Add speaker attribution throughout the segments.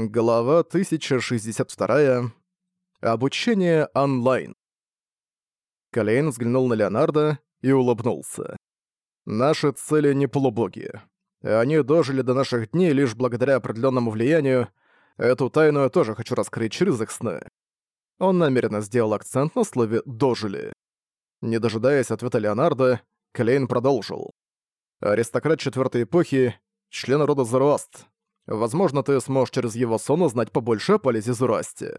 Speaker 1: Глава 1062. Обучение онлайн. Калейн взглянул на Леонардо и улыбнулся. «Наши цели не полубоги. Они дожили до наших дней лишь благодаря определенному влиянию. Эту тайну я тоже хочу раскрыть через их сны». Он намеренно сделал акцент на слове «дожили». Не дожидаясь ответа Леонардо, Клейн продолжил. «Аристократ четвертой эпохи, член рода Зороаст, Возможно, ты сможешь через его сон узнать побольше о пользе зурасти.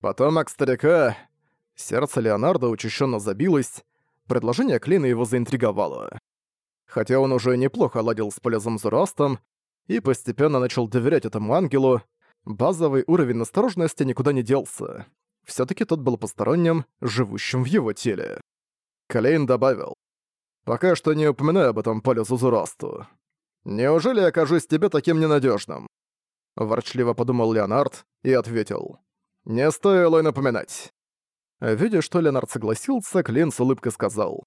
Speaker 1: Потомок старика... Сердце Леонардо учащенно забилось. Предложение Клина его заинтриговало. Хотя он уже неплохо ладил с полезом Зурастом и постепенно начал доверять этому ангелу, базовый уровень осторожности никуда не делся. все таки тот был посторонним, живущим в его теле. Клейн добавил. «Пока что не упоминаю об этом полезу Зурасту. «Неужели я кажусь тебе таким ненадежным? Ворчливо подумал Леонард и ответил. «Не стоило и напоминать». Видя, что Леонард согласился, Клин с улыбкой сказал.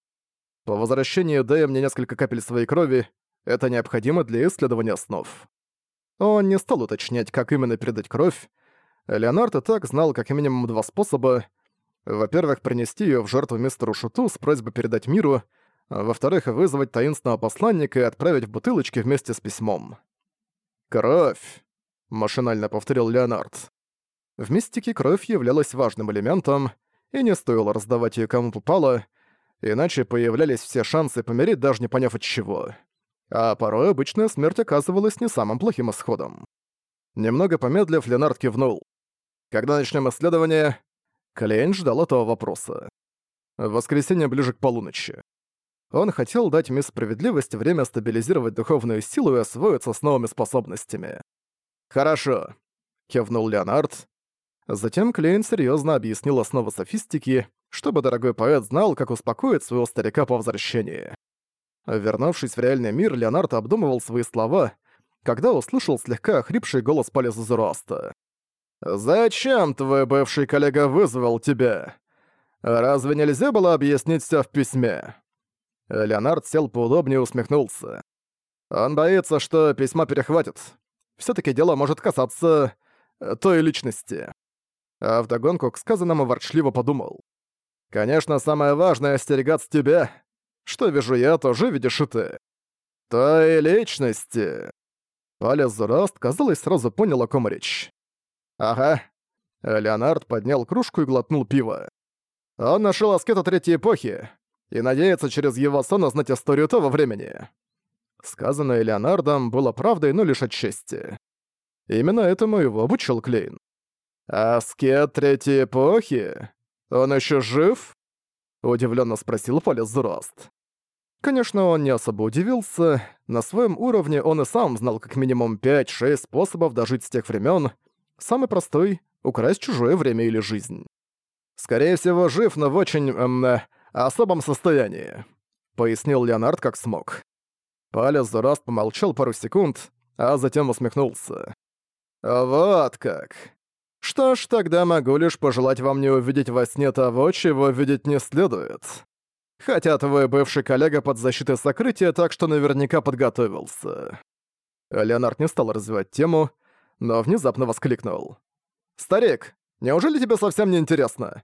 Speaker 1: «По возвращении дай мне несколько капель своей крови. Это необходимо для исследования снов». Он не стал уточнять, как именно передать кровь. Леонард и так знал как минимум два способа. Во-первых, принести ее в жертву мистеру Шуту с просьбой передать миру — а, во-вторых, вызвать таинственного посланника и отправить в бутылочки вместе с письмом. «Кровь!» – машинально повторил Леонард. В мистике кровь являлась важным элементом, и не стоило раздавать ее кому попало, иначе появлялись все шансы помереть, даже не поняв от чего. А порой обычная смерть оказывалась не самым плохим исходом. Немного помедлив, Ленард кивнул. «Когда начнем исследование?» Клейн ждал этого вопроса. Воскресенье ближе к полуночи. Он хотел дать мисс Справедливость время стабилизировать духовную силу и освоиться с новыми способностями. «Хорошо», — кивнул Леонард. Затем Клейн серьезно объяснил основы софистики, чтобы дорогой поэт знал, как успокоить своего старика по возвращении. Вернувшись в реальный мир, Леонард обдумывал свои слова, когда услышал слегка хрипший голос Палеса Зероста. «Зачем твой бывший коллега вызвал тебя? Разве нельзя было объяснить все в письме?» Леонард сел поудобнее и усмехнулся. Он боится, что письма перехватят. все таки дело может касаться э, той личности. А вдогонку к сказанному ворчливо подумал. «Конечно, самое важное — остерегаться тебя. Что вижу я, тоже видишь и ты. Той личности!» Палец Зураст, казалось, сразу понял, о ком речь. «Ага». Леонард поднял кружку и глотнул пиво. «Он нашел аскета третьей эпохи и надеется через его сон узнать историю того времени. Сказанное Леонардом было правдой, но лишь отчасти. Именно этому его обучил Клейн. «А скет третьей эпохи? Он еще жив?» Удивленно спросил Полис Зрост. Конечно, он не особо удивился. На своем уровне он и сам знал как минимум 5-6 способов дожить с тех времен. Самый простой — украсть чужое время или жизнь. Скорее всего, жив, но в очень... Эм, особом состоянии», — пояснил Леонард как смог. Палец за раз помолчал пару секунд, а затем усмехнулся. «Вот как. Что ж, тогда могу лишь пожелать вам не увидеть во сне того, чего видеть не следует. Хотя твой бывший коллега под защитой сокрытия так что наверняка подготовился». Леонард не стал развивать тему, но внезапно воскликнул. «Старик, неужели тебе совсем не интересно?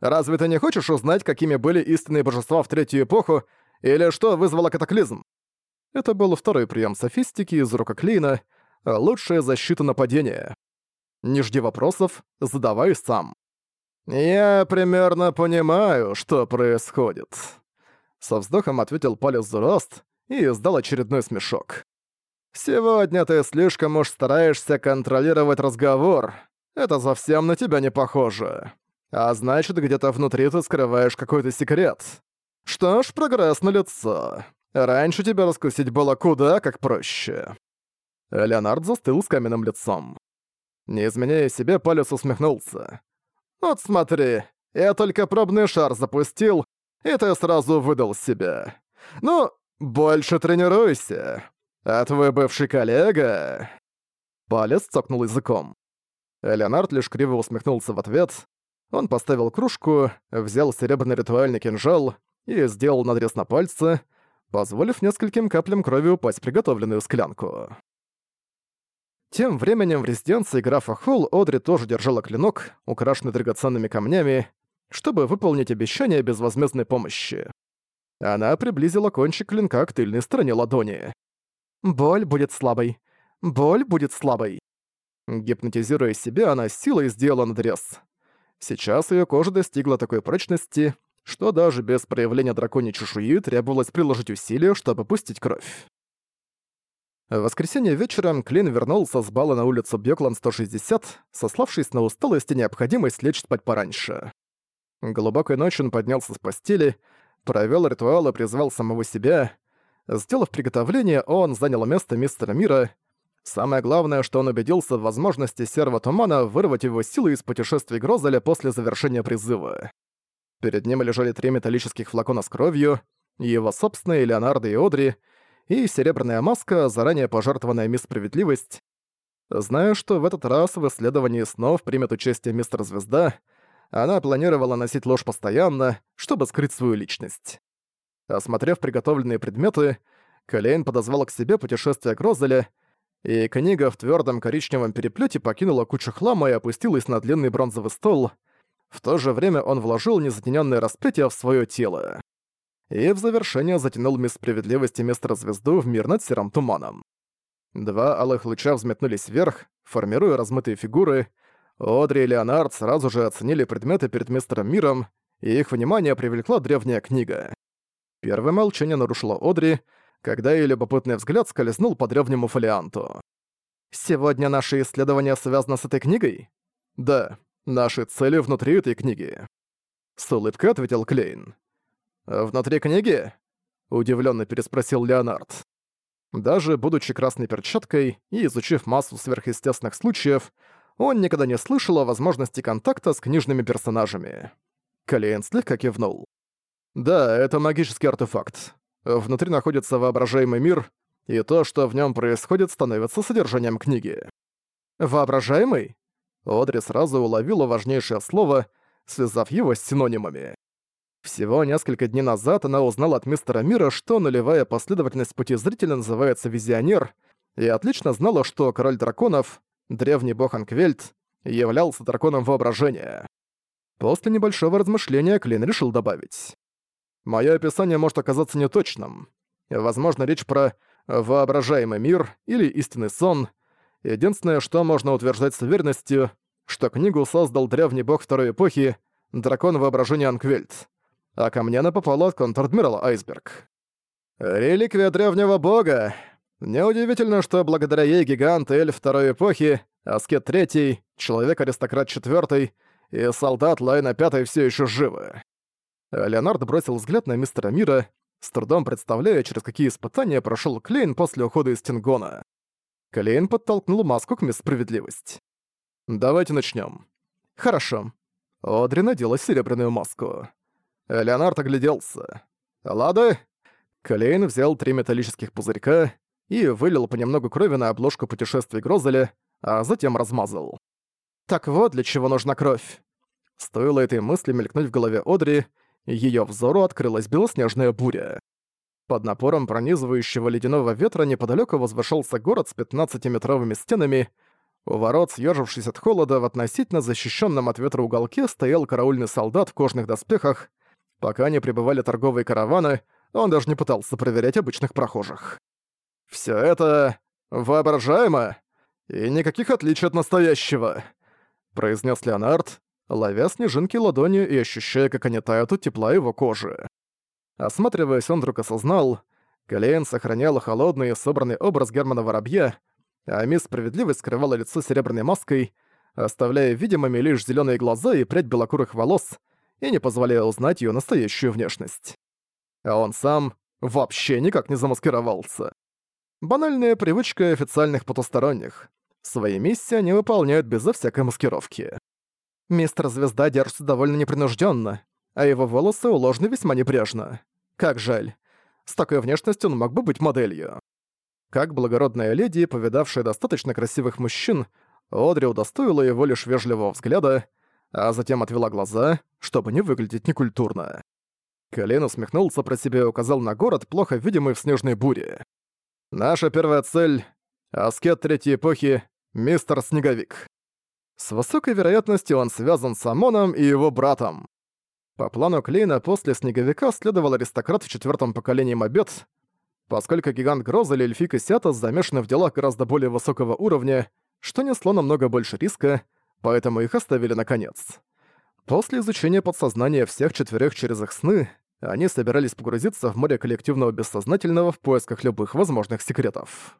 Speaker 1: Разве ты не хочешь узнать, какими были истинные божества в третью эпоху, или что вызвало катаклизм?» Это был второй прием софистики из рука Клейна а «Лучшая защита нападения». Не жди вопросов, задавай сам. «Я примерно понимаю, что происходит», — со вздохом ответил Палец Зураст и издал очередной смешок. «Сегодня ты слишком уж стараешься контролировать разговор. Это совсем на тебя не похоже. А значит, где-то внутри ты скрываешь какой-то секрет. Что ж, прогресс налицо. Раньше тебя раскусить было куда как проще. Леонард застыл с каменным лицом. Не изменяя себе, Палец усмехнулся. «Вот смотри, я только пробный шар запустил, и ты сразу выдал себя. Ну, больше тренируйся. А твой бывший коллега...» Палец цокнул языком. Леонард лишь криво усмехнулся в ответ. Он поставил кружку, взял серебряный ритуальный кинжал и сделал надрез на пальце, позволив нескольким каплям крови упасть в приготовленную склянку. Тем временем в резиденции графа Холл Одри тоже держала клинок, украшенный драгоценными камнями, чтобы выполнить обещание безвозмездной помощи. Она приблизила кончик клинка к тыльной стороне ладони. «Боль будет слабой. Боль будет слабой». Гипнотизируя себя, она силой сделала надрез. Сейчас ее кожа достигла такой прочности, что даже без проявления драконьей чешуи требовалось приложить усилия, чтобы пустить кровь. В воскресенье вечером Клин вернулся с бала на улицу Бьёклан-160, сославшись на усталость и необходимость лечь спать пораньше. Глубокой ночью он поднялся с постели, провел ритуал и призвал самого себя. Сделав приготовление, он занял место мистера Мира, Самое главное, что он убедился в возможности Серого Тумана вырвать его силы из путешествий Грозеля после завершения призыва. Перед ним лежали три металлических флакона с кровью, его собственные Леонардо и Одри, и серебряная маска, заранее пожертвованная мисс Справедливость. Зная, что в этот раз в исследовании снов примет участие мистер Звезда, она планировала носить ложь постоянно, чтобы скрыть свою личность. Осмотрев приготовленные предметы, Калейн подозвал к себе путешествие Грозеля — и книга в твердом коричневом переплете покинула кучу хлама и опустилась на длинный бронзовый стол. В то же время он вложил незатененное распятие в свое тело. И в завершение затянул мисс справедливости мистера звезду в мир над серым туманом. Два алых луча взметнулись вверх, формируя размытые фигуры. Одри и Леонард сразу же оценили предметы перед мистером Миром, и их внимание привлекла древняя книга. Первое молчание нарушила Одри — когда её любопытный взгляд скользнул по древнему фолианту. «Сегодня наше исследование связано с этой книгой?» «Да, наши цели внутри этой книги», — с улыбкой ответил Клейн. «Внутри книги?» — удивлённо переспросил Леонард. Даже будучи красной перчаткой и изучив массу сверхъестественных случаев, он никогда не слышал о возможности контакта с книжными персонажами. Клейн слегка кивнул. «Да, это магический артефакт внутри находится воображаемый мир, и то, что в нем происходит, становится содержанием книги. «Воображаемый?» Одри сразу уловила важнейшее слово, связав его с синонимами. Всего несколько дней назад она узнала от мистера Мира, что нулевая последовательность пути зрителя называется «Визионер», и отлично знала, что король драконов, древний бог Анквельд, являлся драконом воображения. После небольшого размышления Клин решил добавить. Моё описание может оказаться неточным. Возможно, речь про воображаемый мир или истинный сон. Единственное, что можно утверждать с уверенностью, что книгу создал древний бог второй эпохи, дракон воображения Анквельд. А ко мне она попала от контр-адмирала Айсберг. «Реликвия древнего бога!» Неудивительно, что благодаря ей гигант эльф второй эпохи, аскет третий, человек-аристократ четвёртый и солдат Лайна пятый все еще живы. Леонард бросил взгляд на мистера Мира, с трудом представляя, через какие испытания прошел Клейн после ухода из Тингона. Клейн подтолкнул маску к мисс Справедливость. «Давайте начнем. «Хорошо». Одри надела серебряную маску. Леонард огляделся. «Лады?» Клейн взял три металлических пузырька и вылил понемногу крови на обложку путешествий Грозеля, а затем размазал. «Так вот для чего нужна кровь». Стоило этой мысли мелькнуть в голове Одри, Её взору открылась белоснежная буря. Под напором пронизывающего ледяного ветра неподалёку возвышался город с 15-метровыми стенами. У ворот, съёжившись от холода, в относительно защищённом от ветра уголке стоял караульный солдат в кожных доспехах. Пока не прибывали торговые караваны, он даже не пытался проверять обычных прохожих. Всё это воображаемо и никаких отличий от настоящего, произнес Леонард, ловя снежинки ладонью и ощущая, как они тают от тепла его кожи. Осматриваясь, он вдруг осознал, Калейн сохранял холодный и собранный образ Германа Воробья, а мисс Справедливость скрывала лицо серебряной маской, оставляя видимыми лишь зеленые глаза и прядь белокурых волос, и не позволяя узнать ее настоящую внешность. А он сам вообще никак не замаскировался. Банальная привычка официальных потусторонних. Свои миссии они выполняют безо всякой маскировки. Мистер Звезда держится довольно непринужденно, а его волосы уложены весьма небрежно. Как жаль. С такой внешностью он мог бы быть моделью. Как благородная леди, повидавшая достаточно красивых мужчин, Одри удостоила его лишь вежливого взгляда, а затем отвела глаза, чтобы не выглядеть некультурно. Колин усмехнулся про себя и указал на город, плохо видимый в снежной буре. «Наша первая цель — аскет третьей эпохи, мистер Снеговик». С высокой вероятностью он связан с Амоном и его братом. По плану Клейна после Снеговика следовал аристократ в четвертом поколении Мобет. Поскольку гигант Гроза или Эльфика Сиатас замешаны в делах гораздо более высокого уровня, что несло намного больше риска, поэтому их оставили наконец. После изучения подсознания всех четверых через их сны, они собирались погрузиться в море коллективного бессознательного в поисках любых возможных секретов.